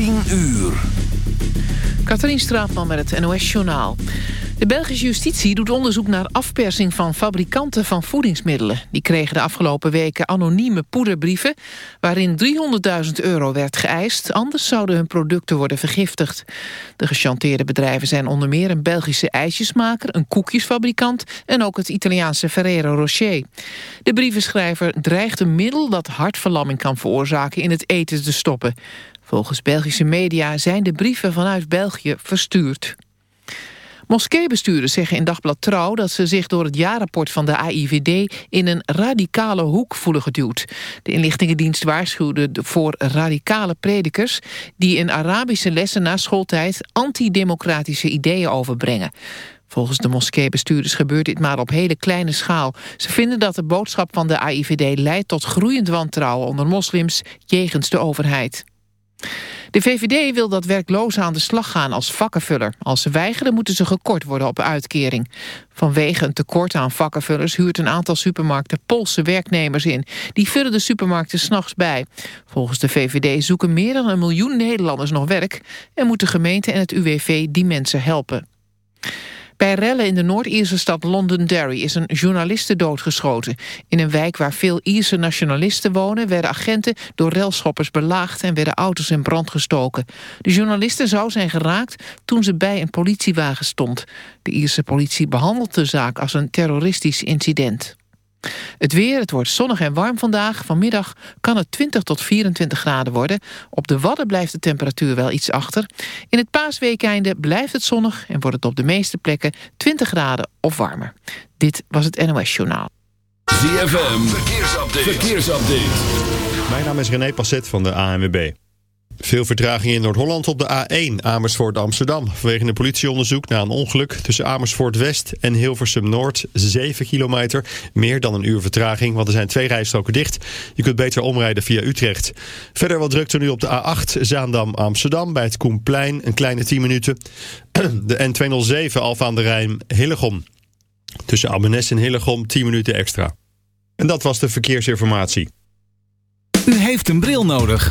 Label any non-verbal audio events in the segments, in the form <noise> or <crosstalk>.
10 uur. Katrien Straatman met het NOS-journaal. De Belgische justitie doet onderzoek naar afpersing van fabrikanten van voedingsmiddelen. Die kregen de afgelopen weken anonieme poederbrieven... waarin 300.000 euro werd geëist, anders zouden hun producten worden vergiftigd. De gechanteerde bedrijven zijn onder meer een Belgische ijsjesmaker... een koekjesfabrikant en ook het Italiaanse Ferrero Rocher. De brievenschrijver dreigt een middel dat hartverlamming kan veroorzaken... in het eten te stoppen. Volgens Belgische media zijn de brieven vanuit België verstuurd. Moskeebestuurders zeggen in Dagblad Trouw dat ze zich door het jaarrapport van de AIVD in een radicale hoek voelen geduwd. De inlichtingendienst waarschuwde voor radicale predikers die in Arabische lessen na schooltijd antidemocratische ideeën overbrengen. Volgens de moskeebestuurders gebeurt dit maar op hele kleine schaal. Ze vinden dat de boodschap van de AIVD leidt tot groeiend wantrouwen onder moslims jegens de overheid. De VVD wil dat werklozen aan de slag gaan als vakkenvuller. Als ze weigeren moeten ze gekort worden op uitkering. Vanwege een tekort aan vakkenvullers huurt een aantal supermarkten Poolse werknemers in. Die vullen de supermarkten s'nachts bij. Volgens de VVD zoeken meer dan een miljoen Nederlanders nog werk... en moeten gemeente en het UWV die mensen helpen. Bij rellen in de Noord-Ierse stad Londonderry is een journaliste doodgeschoten. In een wijk waar veel Ierse nationalisten wonen... werden agenten door relschoppers belaagd en werden auto's in brand gestoken. De journaliste zou zijn geraakt toen ze bij een politiewagen stond. De Ierse politie behandelt de zaak als een terroristisch incident. Het weer, het wordt zonnig en warm vandaag. Vanmiddag kan het 20 tot 24 graden worden. Op de Wadden blijft de temperatuur wel iets achter. In het paasweekeinde blijft het zonnig... en wordt het op de meeste plekken 20 graden of warmer. Dit was het NOS Journaal. ZFM, verkeersupdate. verkeersupdate. Mijn naam is René Passet van de ANWB. Veel vertraging in Noord-Holland op de A1 Amersfoort-Amsterdam. Vanwege een politieonderzoek na een ongeluk tussen Amersfoort-West en Hilversum-Noord. 7 kilometer, meer dan een uur vertraging, want er zijn twee rijstroken dicht. Je kunt beter omrijden via Utrecht. Verder wat drukte nu op de A8 Zaandam-Amsterdam bij het Koenplein, een kleine 10 minuten. <clears throat> De N207 Alfa de Rijn Hillegom. Tussen Abbenes en Hillegom 10 minuten extra. En dat was de verkeersinformatie. U heeft een bril nodig.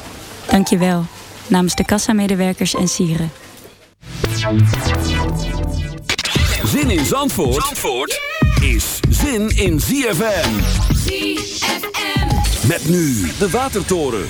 Dankjewel. Namens de kassamedewerkers en sieren. Zin in Zandvoort, Zandvoort is zin in ZFM. ZFM. Met nu de Watertoren.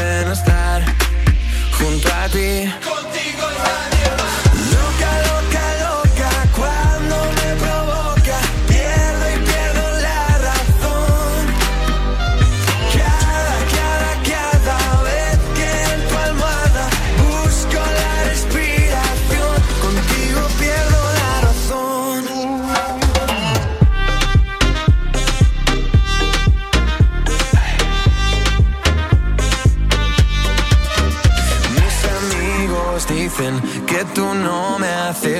Contigo es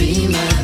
Met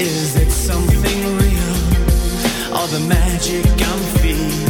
Is it something real? Or the magic I'm feeding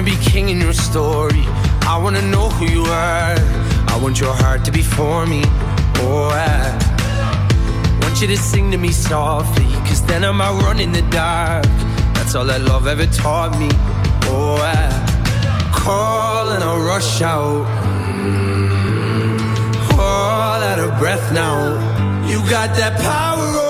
wanna be king in your story. I wanna know who you are. I want your heart to be for me. Oh, I want you to sing to me softly. Cause then I might run in the dark. That's all that love ever taught me. Oh, I call and I rush out. Mm, all out of breath now. You got that power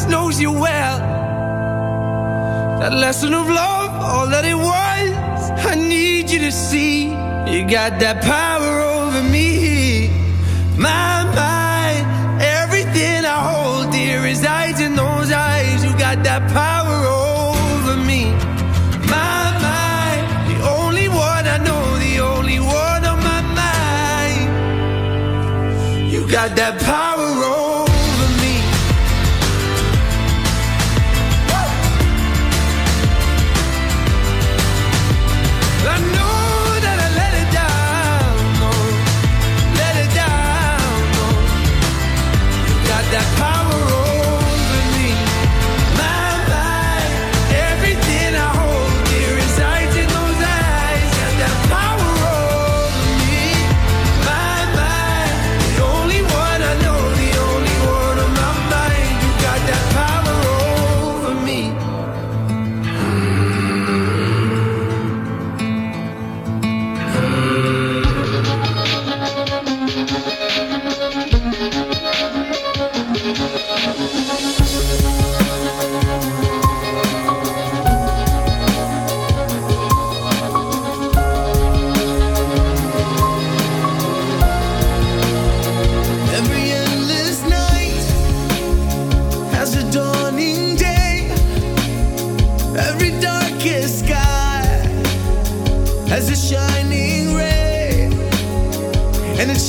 darkness knows you well. That lesson of love, all that it was. I need you to see. You got that power over me. My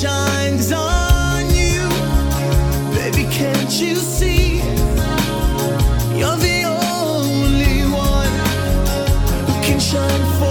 shines on you. Baby, can't you see? You're the only one who can shine for